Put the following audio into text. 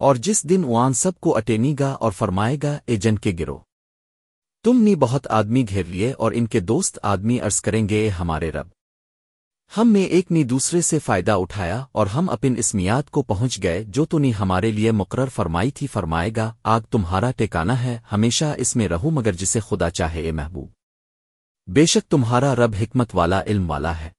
اور جس دن وان سب کو اٹینی گا اور فرمائے گا، اے جن کے گرو تم نے بہت آدمی گھیر لیے اور ان کے دوست آدمی عرض کریں گے، اے ہمارے رب، ہم نے ایک نی دوسرے سے فائدہ اٹھایا اور ہم اپن اسمیات کو پہنچ گئے، جو تو نے ہمارے لیے مقرر فرمائی تھی، فرمائے گا، آگ تمہارا ٹیکانا ہے، ہمیشہ اس میں رہو مگر جسے خدا چاہے، اے محبوب۔ بے شک تمہارا رب حکمت والا، علم والا ہے۔